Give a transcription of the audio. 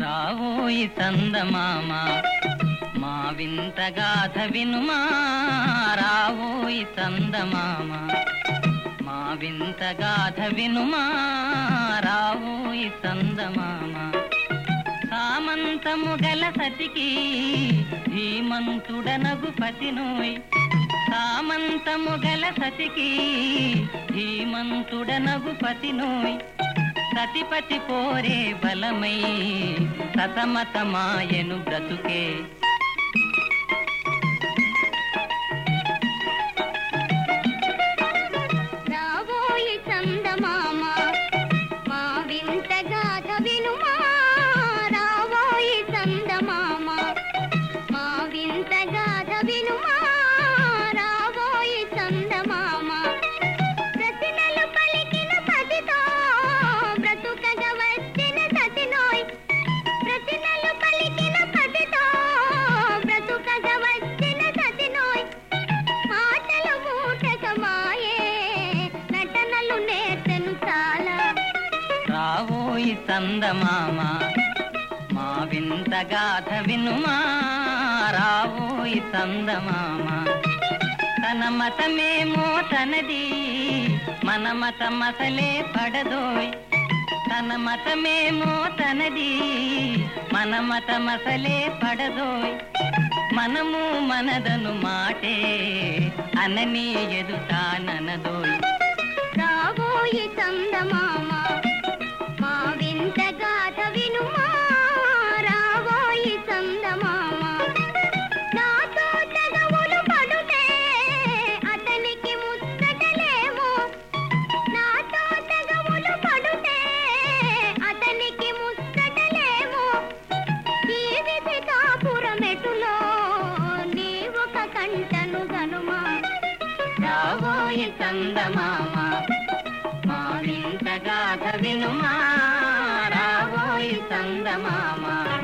రావోయి చందమామ మా వింత గాథ వినుమా. రావోయి చందమామ వింత గాథ వినుమా? రావోయి చందమామ. సామంతము గల సతికి ధీమంతుడనగు పతినోయ్. సామంతము గల సతికి ధీమంతుడనగు పతినోయ్. సతిపతి పోరే బలమై సతమతమాయను బ్రతుకే. చందమామ మా వింత గాథ వినుమా రావోయి చందమామ తన మతమేమో తనది మన మతం అసలే పడదోయ్. తన మతమేమో తనది మన మతం అసలే పడదోయ్. మనము మనదను మాటే అననీ ఎదుటాననదోయ్ చందమామ. మా వింత గాథ వినుమా? రాబోయి చందమామ.